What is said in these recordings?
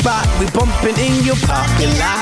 spot. We bumping in your parking lot.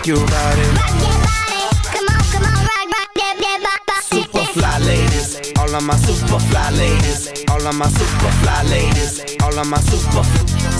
Rock your body. come on, come on, rock, rock that, that Super fly ladies, all of my super fly ladies, all of my super fly ladies, all of my super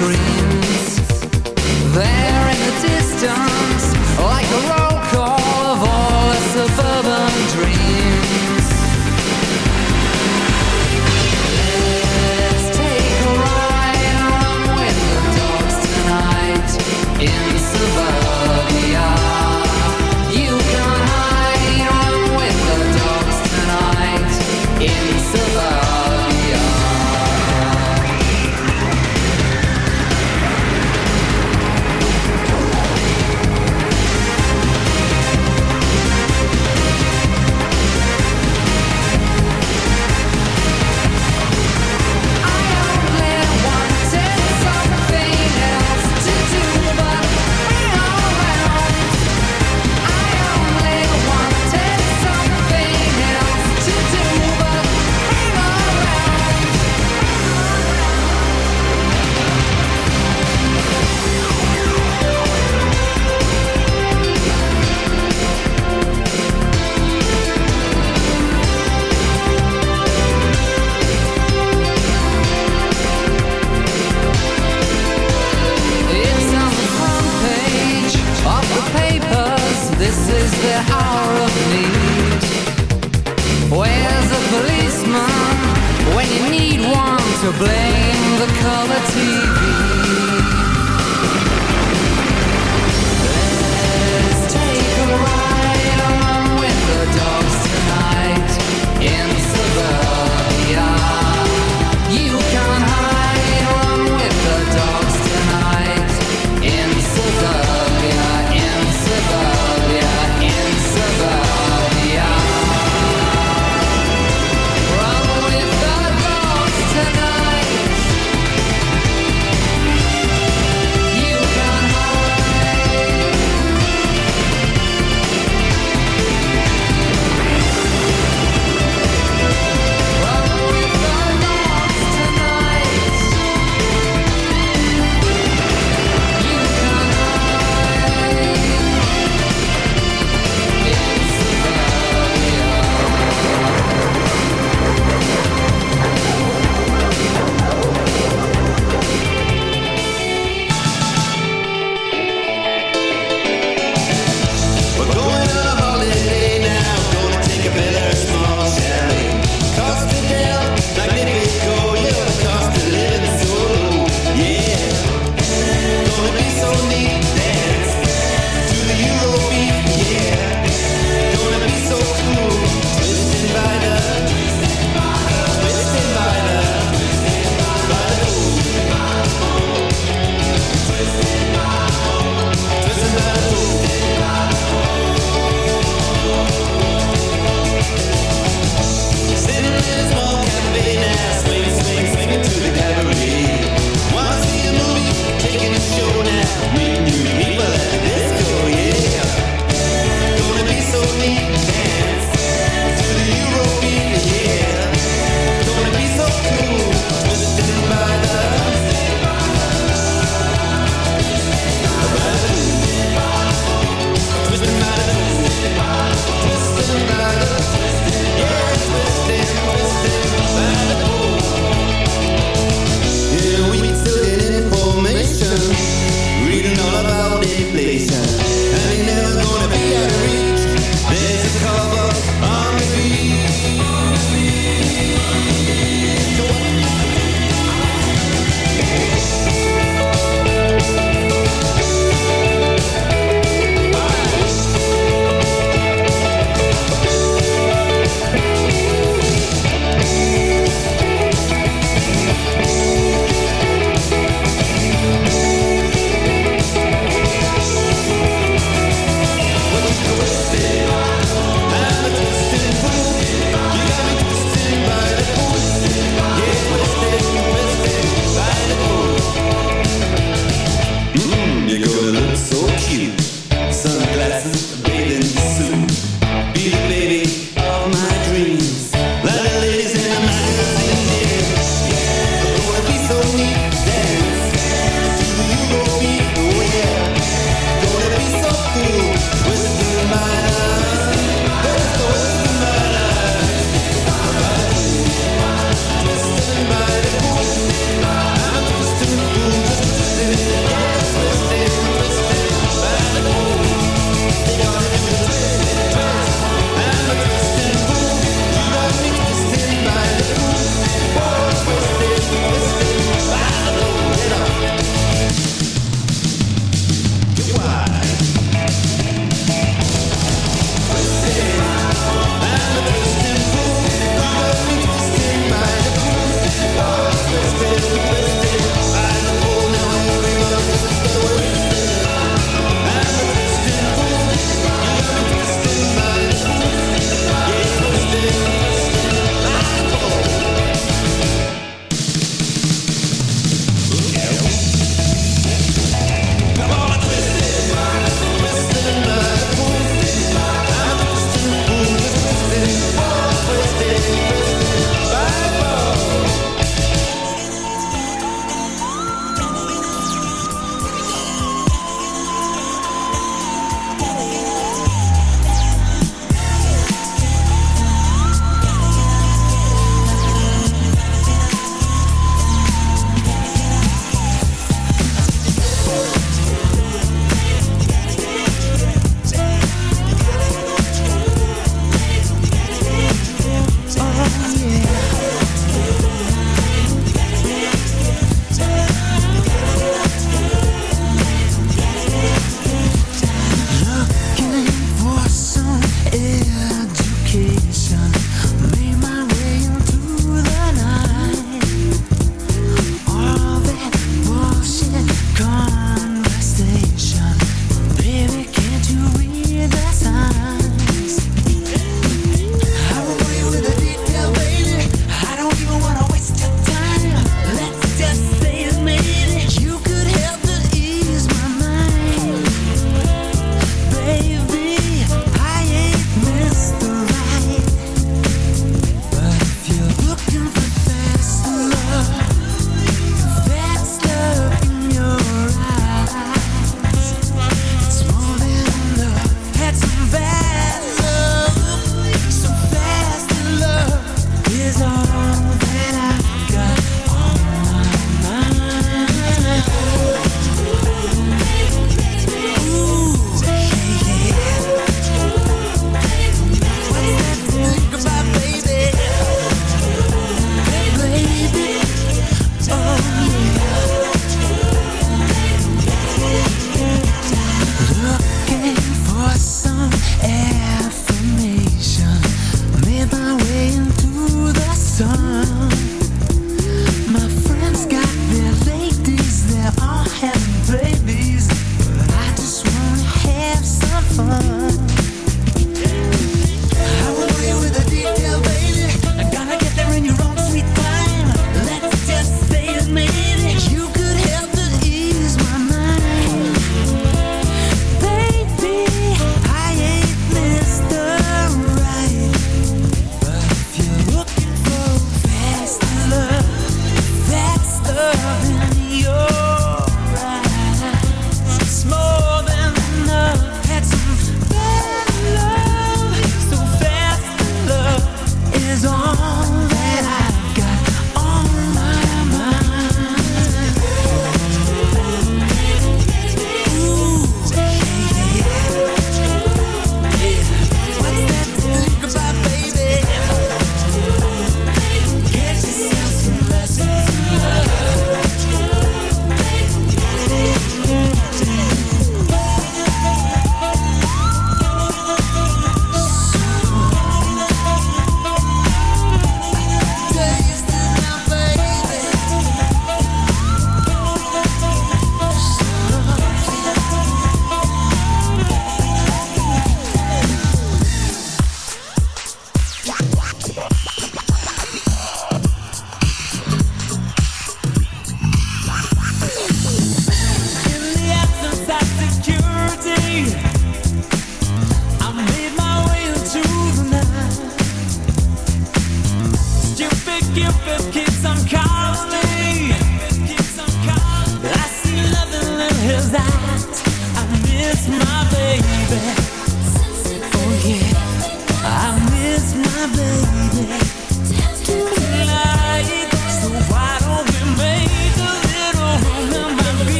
scream.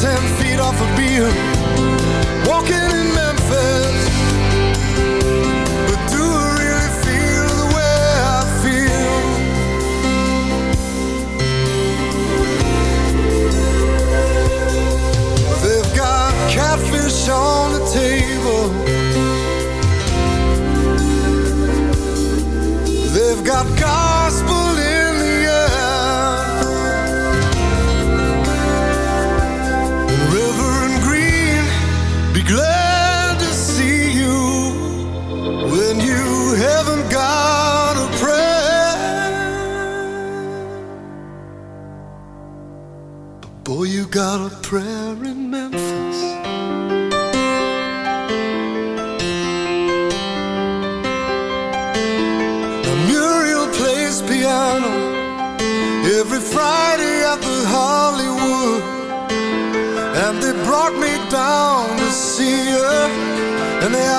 ten feet off a Beale, Walking in Memphis.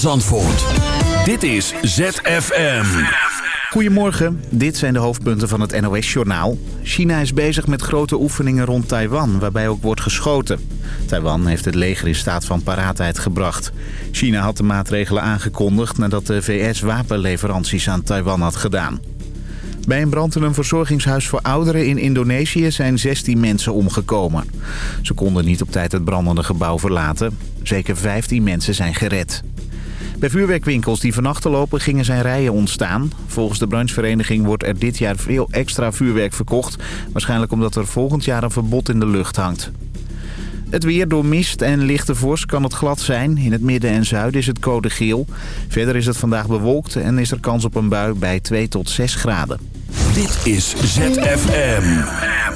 van. Dit is ZFM. Goedemorgen, dit zijn de hoofdpunten van het NOS-journaal. China is bezig met grote oefeningen rond Taiwan, waarbij ook wordt geschoten. Taiwan heeft het leger in staat van paraatheid gebracht. China had de maatregelen aangekondigd nadat de VS wapenleveranties aan Taiwan had gedaan. Bij een brand in een verzorgingshuis voor ouderen in Indonesië zijn 16 mensen omgekomen. Ze konden niet op tijd het brandende gebouw verlaten. Zeker 15 mensen zijn gered. Bij vuurwerkwinkels die vannacht lopen gingen zijn rijen ontstaan. Volgens de branchevereniging wordt er dit jaar veel extra vuurwerk verkocht. Waarschijnlijk omdat er volgend jaar een verbod in de lucht hangt. Het weer door mist en lichte vorst kan het glad zijn. In het midden en zuiden is het code geel. Verder is het vandaag bewolkt en is er kans op een bui bij 2 tot 6 graden. Dit is ZFM.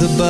the bus